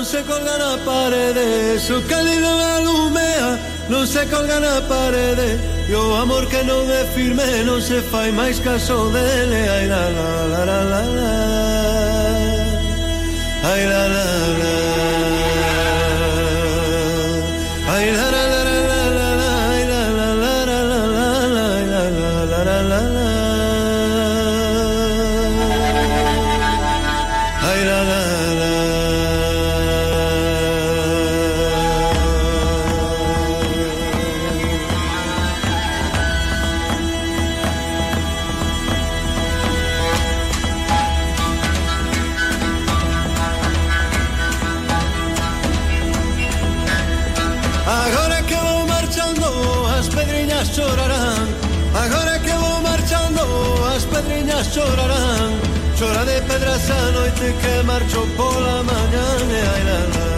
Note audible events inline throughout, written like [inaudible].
non se colga na parede Su cálido alumea non se colga na parede E o amor que non é firme non se fai máis caso dele Ai la la la la la la Ai la la la, la. pedriñas chorarán. Agora que vou marchando as pedriñas chorarán. Chora de pedras a noite que marcho pola mañana E ai la la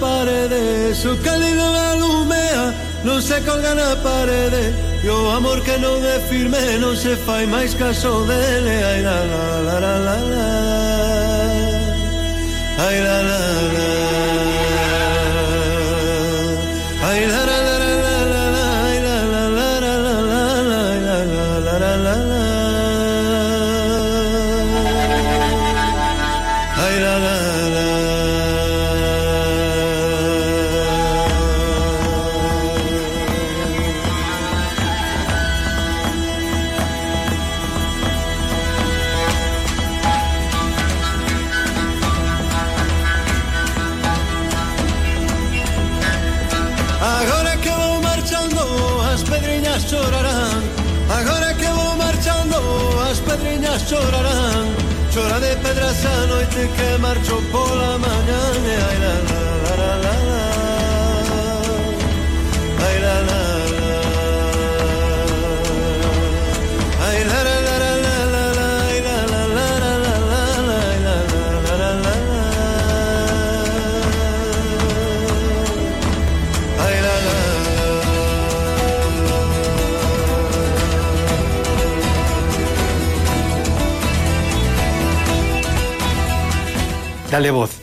paredes su cálido lumea non se colga na parede, e o amor que non é firme non se fai máis caso dele, ai la la la la la la, ai la la la. Dale voz.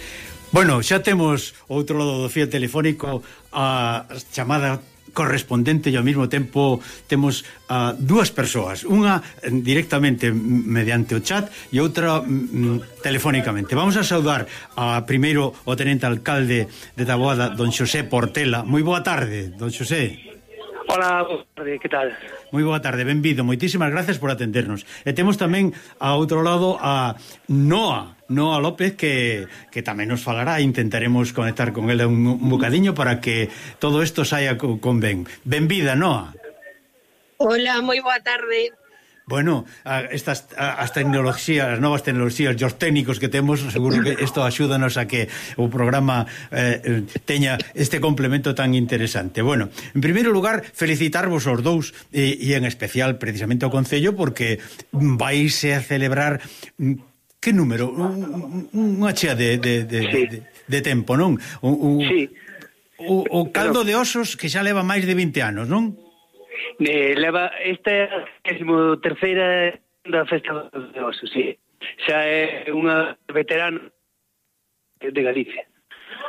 Bueno, xa temos outro lado do fío telefónico a chamada correspondente e ao mesmo tempo temos a dúas persoas, unha mm, directamente mediante o chat e outra mm, telefónicamente. Vamos a saudar a primeiro o tenente alcalde de Taboada, don Xosé Portela. Moi boa tarde, don Xosé. Hola, boa tarde, que tal? Moi boa tarde, benvido, moitísimas gracias por atendernos. E temos tamén a outro lado a Noa, Noa López que, que tamén nos falará. Intentaremos conectar con ela un, un bocadiño para que todo isto saia con, con ben. Benvida, Noa. Hola, moi boa tarde. Bueno, estas as tecnoloxías, as novas tecnoloxías, os técnicos que temos, seguro que isto axúdanos a que o programa eh, teña este complemento tan interesante. Bueno, en primeiro lugar, felicitarvos os dous e, e en especial precisamente ao Concello porque vais a celebrar mm, que número? Un, unha chea de, de, de, sí. de, de tempo, non? O, o, sí. o, o caldo Pero... de osos que xa leva máis de 20 anos, non? Eh, leva esta é a terceira da festa de osos, sí. Xa é unha veterana de Galicia.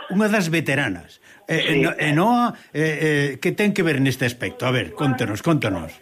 Unha das veteranas. Sí. Eh, eh, Noa, eh, eh, que ten que ver neste aspecto? A ver, contanos, contanos.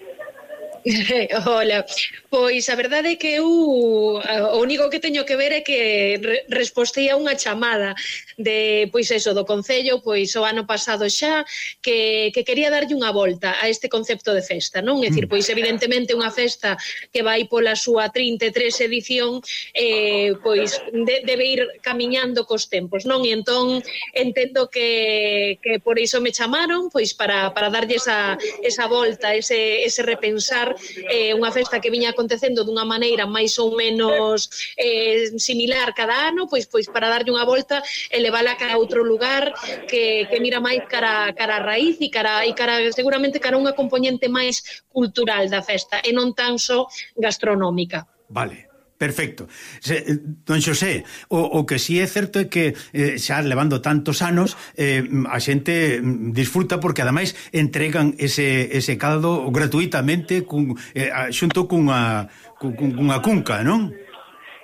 [laughs] Hola, pois a verdade é que eu o único que teño que ver é que re respostei a unha chamada de, pois eso, do Concello, pois o ano pasado xa, que, que quería darlle unha volta a este concepto de festa, non? É dicir, mm. pois evidentemente unha festa que vai pola súa 33 edición, eh, pois de, debe ir camiñando cos tempos, non? E entón entendo que, que por iso me chamaron, pois para, para darlle esa, esa volta, ese, ese repensar eh, unha festa que viña acontecendo dunha maneira máis ou menos eh, similar cada ano, pois pois para darlle unha volta e levala cara a outro lugar que, que mira máis cara, cara a raíz e cara, e cara seguramente cara a unha componente máis cultural da festa e non tan só gastronómica. Vale, Perfecto. Se, eh, don Xosé, o, o que si sí é certo é que eh, xa levando tantos anos eh, a xente mm, disfruta porque ademais entregan ese, ese caldo gratuitamente cun, eh, xunto cunha, cun, cunha cunca, non?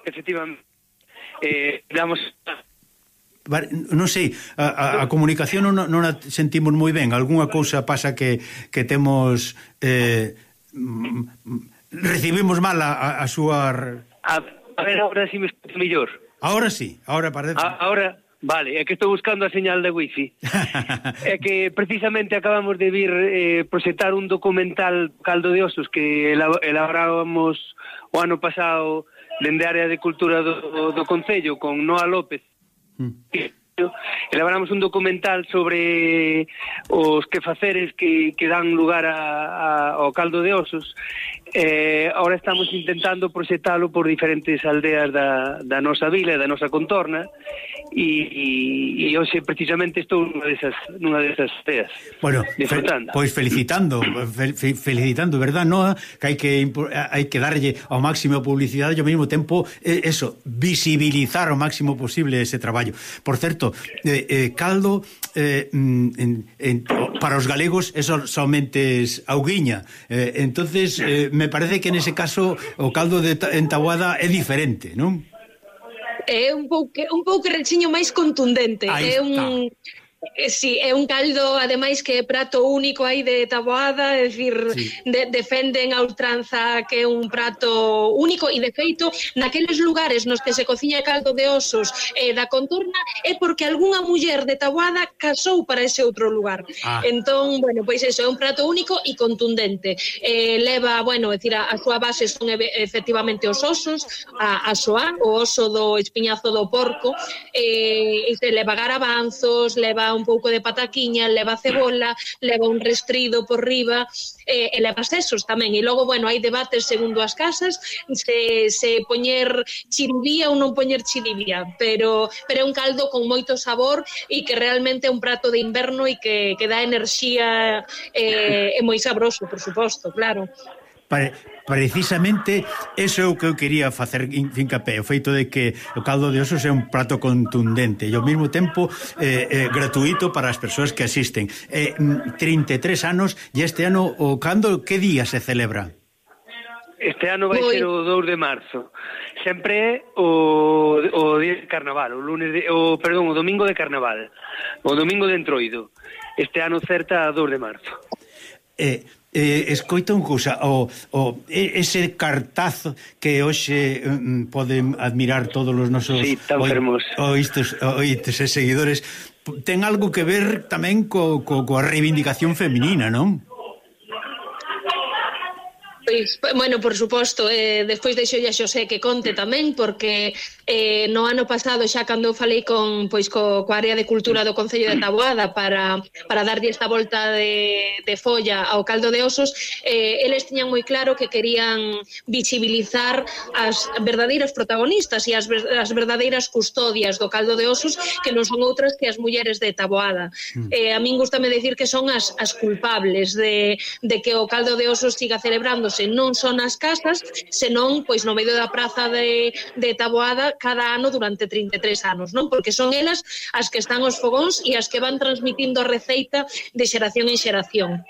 Efectivamente. Eh, damos non sei, a, a, a comunicación non, non a sentimos moi ben, algunha cousa pasa que, que temos eh, mm, mm, recibimos mal a, a súa A, a ver, ahora si sí me escucho mellor. Ahora sí, ahora parece. A, ahora, Vale, é que estou buscando a señal de wifi. [laughs] é que precisamente acabamos de vir eh, proxectar un documental Caldo de Osos que elaborábamos o ano pasado dende a área de cultura do, do Concello con Noa López. Mm. Elaboramos un documental sobre os quefaceres que, que dan lugar a, a, ao Caldo de Osos Eh, ahora estamos intentando proxectalo por diferentes aldeas da, da nosa vila e da nosa contorna e, e, e hoxe precisamente estou nunha desas, nunha desas aldeas bueno, disfrutando. Fe, pois felicitando, fel, fe, felicitando, verdad, Noa? Que hai que, hai que darlle ao máximo publicidade e ao mesmo tempo, eh, eso, visibilizar o máximo posible ese traballo. Por certo, eh, eh, Caldo, eh, mm, en, en, para os galegos, eso somente es auguiña. Eh, entonces, eh, me me parece que en ese caso o caldo de entaguada é diferente, non? É un pouco un pouco rechiño máis contundente, Aí é está. un Eh, sí, é un caldo, ademais, que é prato único aí de taboada, é dicir, sí. de, defenden a ultranza que é un prato único e, de feito, naqueles lugares nos que se cociña caldo de osos eh, da contorna é porque algunha muller de taboada casou para ese outro lugar. Ah. Entón, bueno, pois eso, é un prato único e contundente. Eh, leva, bueno, é dicir, a, a súa base son efectivamente os osos, a, a soa, o oso do espiñazo do porco, eh, e se leva garabanzos, leva un pouco de pataquiña, leva cebola, leva un restrido por riba, eh, e leva sesos tamén. E logo, bueno, hai debates segundo as casas, se, se poñer chiribía ou non poñer chiribía, pero, pero é un caldo con moito sabor e que realmente é un prato de inverno e que, que dá enerxía eh, é moi sabroso, por suposto, claro pare, precisamente eso é o que eu quería facer fincapé, o feito de que o caldo de osos é un prato contundente e ao mesmo tempo eh, eh, gratuito para as persoas que asisten mm, eh, 33 anos e este ano o cando, que día se celebra? Este ano vai ser o 2 de marzo. Sempre é o, o día de carnaval, o lunes de, o, perdón, o domingo de carnaval, o domingo de entroido. Este ano certa a 2 de marzo eh, eh, escoita unha cousa, o, o, ese cartaz que hoxe mm, poden admirar todos os nosos sí, oitos, oitos e seguidores, ten algo que ver tamén co, co, coa reivindicación feminina, non? Pois, bueno, por suposto, eh, despois deixo a Xosé que conte tamén, porque eh, no ano pasado xa cando falei con pois co, co área de cultura do Concello de Taboada para, para darlle esta volta de, de folla ao caldo de osos, eh, eles tiñan moi claro que querían visibilizar as verdadeiras protagonistas e as, as verdadeiras custodias do caldo de osos que non son outras que as mulleres de Taboada. Mm. Eh, a min gustame decir que son as, as culpables de, de que o caldo de osos siga celebrando celebrándose non só nas casas, senón pois no medio da praza de, de Taboada cada ano durante 33 anos, non? Porque son elas as que están os fogóns e as que van transmitindo a receita de xeración en xeración.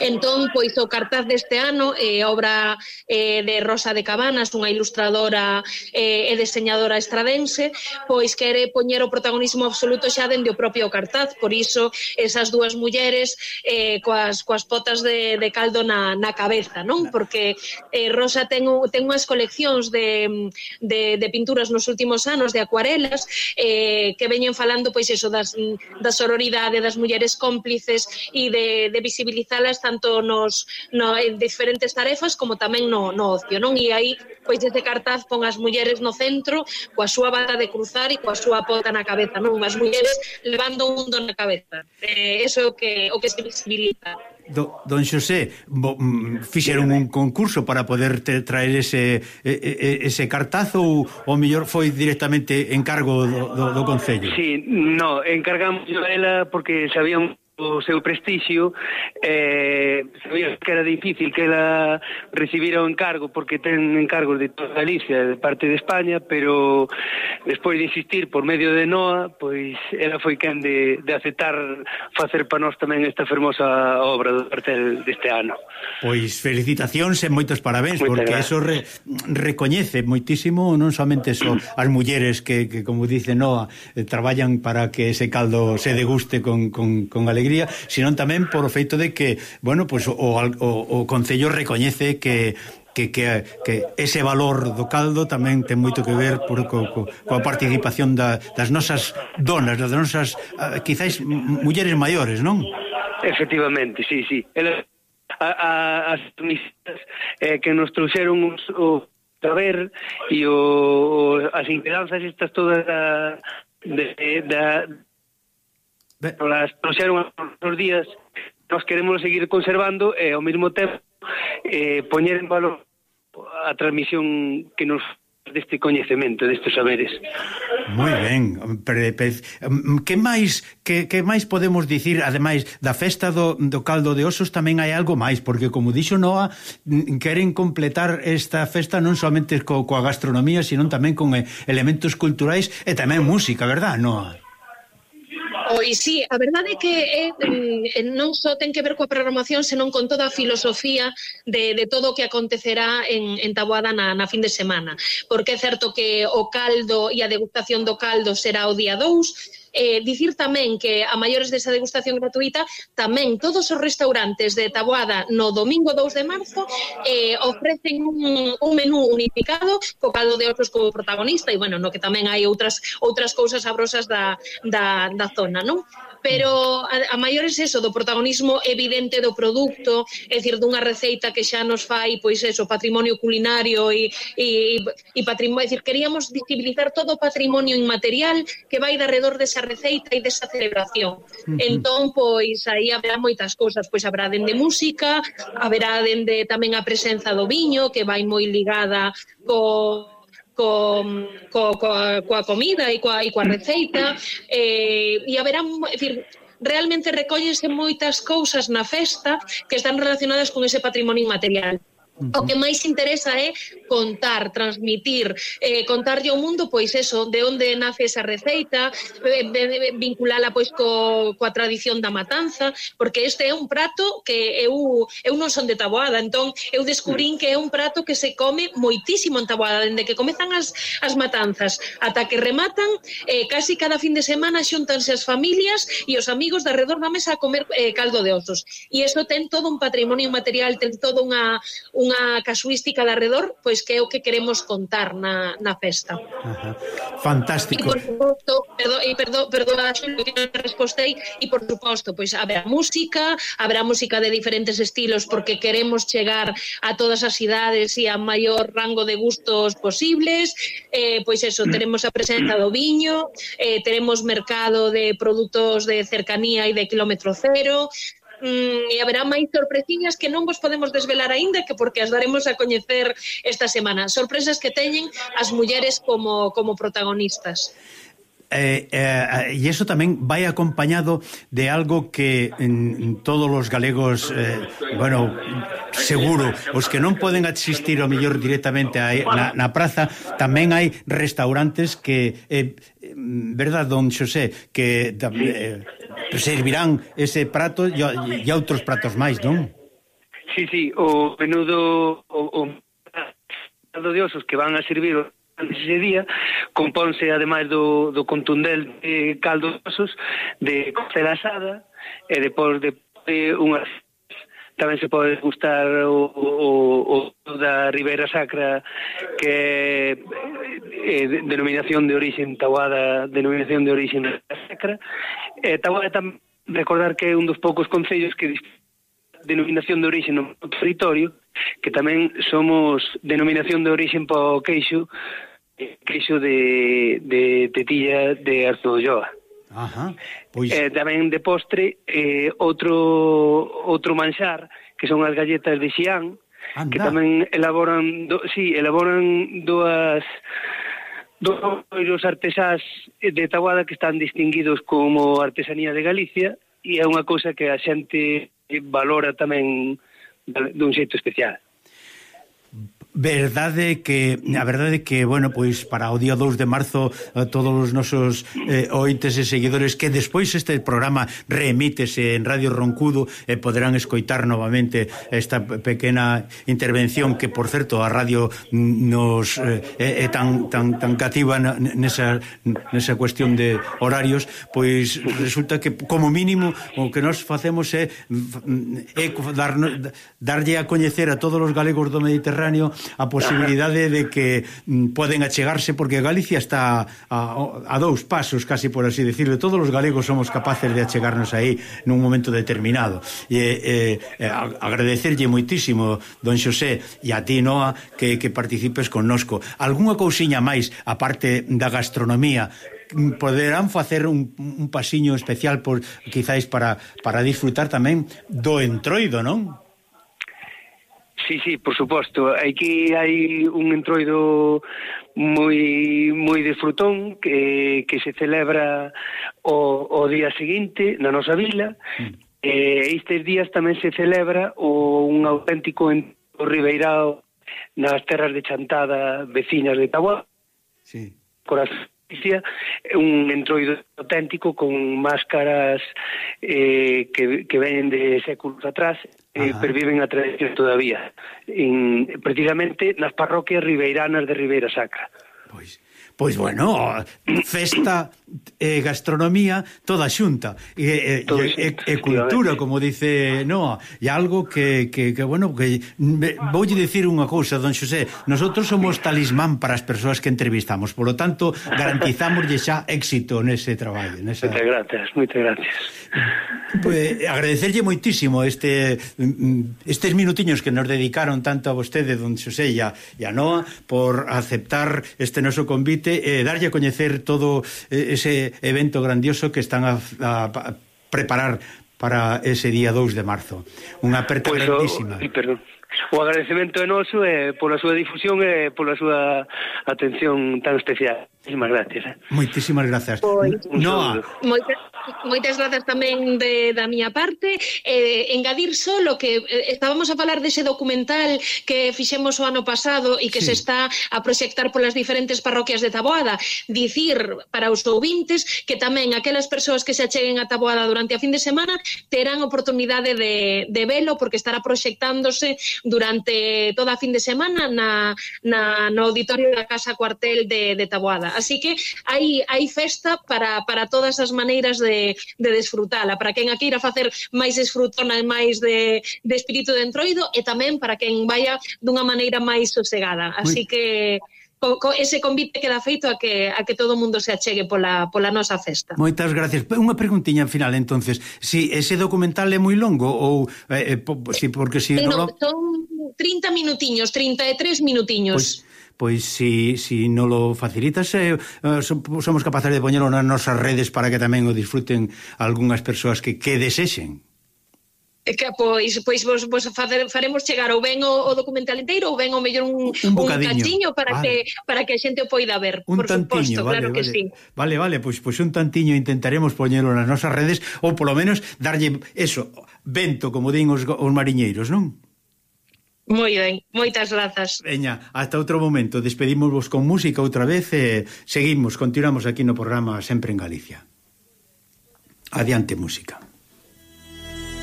Entón, pois o cartaz deste ano é eh, obra eh, de Rosa de Cabanas, unha ilustradora eh, e deseñadora estradense, pois quere poñer o protagonismo absoluto xa dende o propio cartaz, por iso esas dúas mulleres eh, coas, coas potas de, de caldo na, na cabeza, non? Porque eh, Rosa ten, ten unhas coleccións de, de, de pinturas nos últimos anos, de acuarelas, eh, que veñen falando pois eso das, da sororidade, das mulleres cómplices e de, de visibilizar utilizalas tanto nos, no, en diferentes tarefas como tamén no, no ocio, non? E aí, pois, desde cartaz pon as mulleres no centro coa súa bata de cruzar e coa súa pota na cabeza, non? As mulleres levando un mundo na cabeza. Eh, eso é o que, o que se visibiliza. Do, don Xosé, bo, mm, fixeron un concurso para poder te, traer ese, ese cartazo ou o mellor foi directamente encargo do, do, do Concello? Sí, no, encargamos a ela porque sabíamos o seu prestixio eh, sabía que era difícil que ela recibira o encargo porque ten encargos de toda Galicia de parte de España pero despois de insistir por medio de Noa pois ela foi quen de, de aceptar facer para nós tamén esta fermosa obra do cartel deste ano Pois felicitacións e moitos parabéns Moita porque gracias. eso re, recoñece moitísimo non somente so, as mulleres que, que como dice Noa eh, traballan para que ese caldo se deguste con, con, con alegría alegría, senón tamén por o feito de que, bueno, pois pues, o, o, o Concello recoñece que que, que, que ese valor do caldo tamén ten moito que ver por, co, co, coa participación da, das nosas donas, das nosas, uh, quizáis, mulleres maiores, non? Efectivamente, sí, sí. El, a, a, as tunistas eh, que nos trouxeron os, o saber e o, as impedanzas estas todas da, de, da, Nos trouxeron os días, nós queremos seguir conservando e ao mesmo tempo eh, poñer en valor a transmisión que nos deste coñecemento, destes saberes. Moi ben. Mm, mm, que máis que, que máis podemos dicir, ademais da festa do, do caldo de osos tamén hai algo máis, porque como dixo Noa, mm, queren completar esta festa non somente co, coa gastronomía, sino tamén con eh, elementos culturais e tamén música, verdad, Noa? Pois sí, a verdade é que é, eh, non só ten que ver coa programación, senón con toda a filosofía de, de todo o que acontecerá en, en Taboada na, na fin de semana. Porque é certo que o caldo e a degustación do caldo será o día 2, Eh, dicir tamén que a maiores desa degustación gratuita, tamén todos os restaurantes de Taboada no domingo 2 de marzo eh, ofrecen un, un menú unificado co caldo de osos como protagonista e, bueno, no que tamén hai outras outras cousas abrosas da, da, da zona, non? pero a, a maiores eso do protagonismo evidente do produto, é dicir, dunha receita que xa nos fai, pois eso, patrimonio culinario e, e, e patrimonio, é dicir, queríamos visibilizar todo o patrimonio inmaterial que vai de alrededor desa receita e desa celebración. Uh -huh. Entón, pois, aí haberá moitas cousas, pois haberá dende música, haberá dende tamén a presenza do viño, que vai moi ligada co co, co, coa, coa comida e coa, e coa receita eh, e haberá, é dicir, realmente recóllense moitas cousas na festa que están relacionadas con ese patrimonio inmaterial. O que máis interesa é contar, transmitir, eh, contarlle ao mundo pois eso, de onde nace esa receita, eh, eh, vinculala pois co, coa tradición da matanza, porque este é un prato que eu eu non son de Taboada, entón eu descubrín mm. que é un prato que se come moitísimo en Taboada, dende que comezan as, as matanzas ata que rematan, eh, casi cada fin de semana xuntanse as familias e os amigos de alrededor da mesa a comer eh, caldo de osos. E iso ten todo un patrimonio material, ten todo unha, unha unha casuística de alrededor, pois que é o que queremos contar na, na festa. Ajá. Fantástico. E por suposto, perdón, e perdón, perdón, que respostei, e por suposto, pois haberá música, haberá música de diferentes estilos porque queremos chegar a todas as idades e a maior rango de gustos posibles, eh, pois eso, mm. teremos a presenza do viño, eh, teremos mercado de produtos de cercanía e de kilómetro cero, mm, e haberá máis sorpresiñas que non vos podemos desvelar aínda que porque as daremos a coñecer esta semana. Sorpresas que teñen as mulleres como, como protagonistas eh, eh, eh e iso tamén vai acompañado de algo que en, todos os galegos eh, bueno, seguro os que non poden asistir o mellor directamente a, na, na praza tamén hai restaurantes que eh, mm, verdad, don Xosé que eh, servirán ese prato e, e outros pratos máis, non? Sí, sí, o menudo o, o de osos que van a servir ese día compónse ademais do, do contundente caldo de osos de costela asada e depois de, de unhas tamén se pode gustar o, o, o da Ribeira Sacra que é eh, denominación de origen Tawada, denominación de origen Sacra. Eh, Tawada tamén recordar que é un dos poucos concellos que denominación de origen no territorio que tamén somos denominación de orixen para o queixo, eh, queixo de, de tetilla de Arzolloa. Ajá, pois... Eh, tamén de postre, eh, outro, outro manxar, que son as galletas de Xián, Anda. que tamén elaboran, do, sí, elaboran dúas dos artesás de Taguada que están distinguidos como Artesanía de Galicia e é unha cousa que a xente valora tamén de, un xeito especial. Verdade que a verdade que, bueno, pois para o día 2 de marzo eh, todos os nosos eh, ointes e seguidores que despois este programa remítese en Radio Roncudo e eh, poderán escoitar novamente esta pequena intervención que, por certo, a radio nos eh, é tan, tan, tan cativa nesa, nesa cuestión de horarios, pois resulta que, como mínimo, o que nós facemos é, é dar, darlle a coñecer a todos os galegos do Mediterráneo a posibilidade de que mm, poden achegarse porque Galicia está a, a dous pasos, casi por así decirlo. Todos os galegos somos capaces de achegarnos aí nun momento determinado. E, e, e agradecerlle moitísimo, don Xosé, e a ti, Noa, que, que participes connosco. Algúnha cousiña máis, aparte da gastronomía, mm, poderán facer un, un pasiño especial por quizáis para, para disfrutar tamén do entroido, non? Sí, sí, por suposto. Aquí hai un entroido moi moi de frutón que, que se celebra o, o día seguinte na nosa vila. Mm. Eh, estes días tamén se celebra o, un auténtico entroido ribeirao nas terras de Chantada veciñas de Taboa. Sí. Corazón un entroido auténtico con máscaras eh, que, que ven de séculos atrás eh, perviven a tradición todavía, en, precisamente nas parroquias ribeiranas de Ribeira Sacra. Pois, pois bueno, festa e eh, gastronomía toda xunta. E, e, e, e cultura, como dice Noa, e algo que, que, que bueno, que voulle dicir unha cousa, don Xosé, nosotros somos talismán para as persoas que entrevistamos, polo tanto, garantizámoslle xa éxito nese traballo, nesa Moitas gracias, moitas gracias. Pois, eh, pues, agradecerlle moitísimo este mm, estes minutiños que nos dedicaron tanto a vostede, don Xosé, e a, e a Noa por aceptar este noso convite e eh, darlle a coñecer todo eh, ese evento grandioso que están a, a, a preparar para ese día 2 de marzo. Unha aperta pois pues, grandísima. O, perdón. O agradecemento é noso eh, pola súa difusión e eh, pola súa atención tan especial. Moitísimas gracias. Eh. Moitísimas grazas. Pois, Noa. Moitas Moitas grazas tamén de, da miña parte. Eh, engadir solo que eh, estábamos a falar dese documental que fixemos o ano pasado e que sí. se está a proxectar polas diferentes parroquias de Taboada. Dicir para os ouvintes que tamén aquelas persoas que se acheguen a Taboada durante a fin de semana terán oportunidade de, de velo porque estará proxectándose durante toda a fin de semana na, na, no auditorio da Casa Cuartel de, de Taboada. Así que hai, hai festa para, para todas as maneiras de de, de desfrutala, para quen a queira facer máis desfrutona e máis de, de espírito de entroido e tamén para quen vaya dunha maneira máis sosegada. Así Muy... que co, co, ese convite queda feito a que a que todo o mundo se achegue pola pola nosa festa. Moitas gracias. Unha preguntiña final entonces, si ese documental é moi longo ou eh, eh po, si porque si eh, no, no lo... son 30 minutiños, 33 minutiños. Pois, pois si, si non lo facilitas eh, eh somos capaces de poñelo nas nosas redes para que tamén o disfruten algunhas persoas que, que desexen que pois pois vos, vos facer, faremos chegar ou ben o, o documental inteiro ou ben o mellor un, un, un cachiño para vale. que para que a xente o poida ver, un por tantiño, suposto, vale, claro vale. que sí. Vale, vale, pois pois un tantiño intentaremos poñelo nas nosas redes ou polo menos darlle eso, vento como din os, os mariñeiros, non? Moi ben, moitas grazas. Veña, hasta outro momento, despedimos con música outra vez e seguimos, continuamos aquí no programa Sempre en Galicia. Adiante música.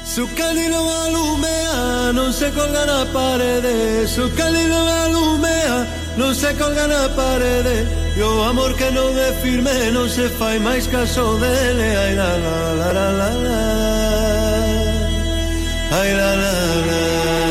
Su cálido alumea, non se colga na parede Su cálido alumea, non se colga na parede E o amor que non é firme non se fai máis caso dele Ai la la la la la la Ai la la la